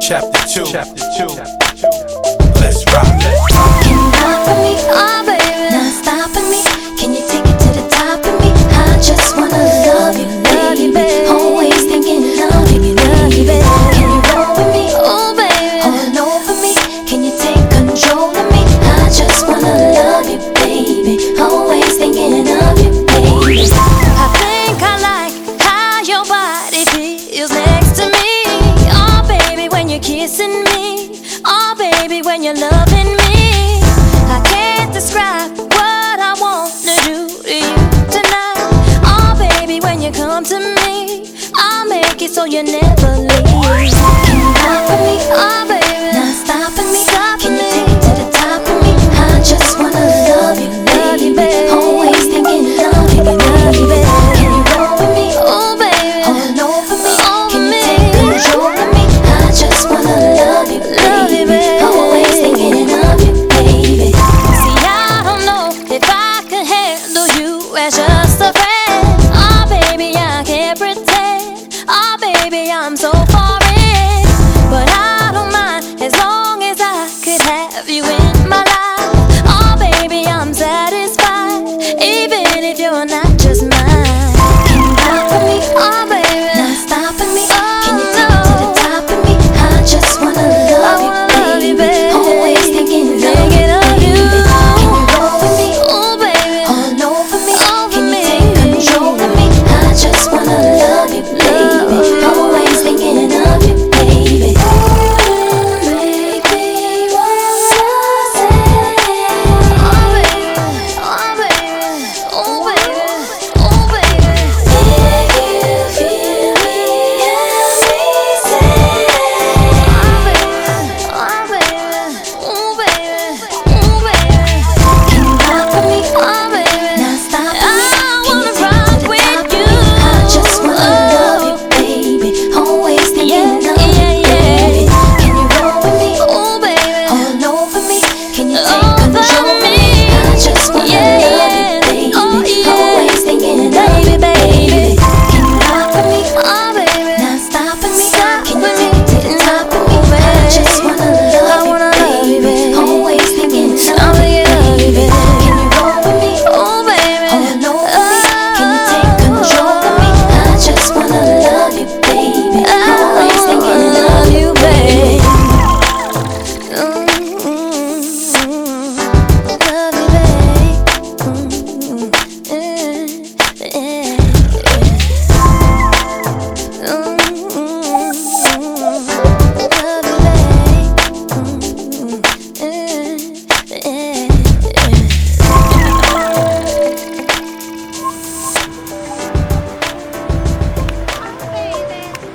Chapter 2. Chapter 2. you're loving me. I can't describe what I want to do to you tonight. Oh, baby, when you come to me, I'll make it so you never leave. Can you come for me? Oh, baby. baby, I'm so far in. But I don't mind as long as I could have you in my life. Oh, baby, I'm satisfied, even if you're not.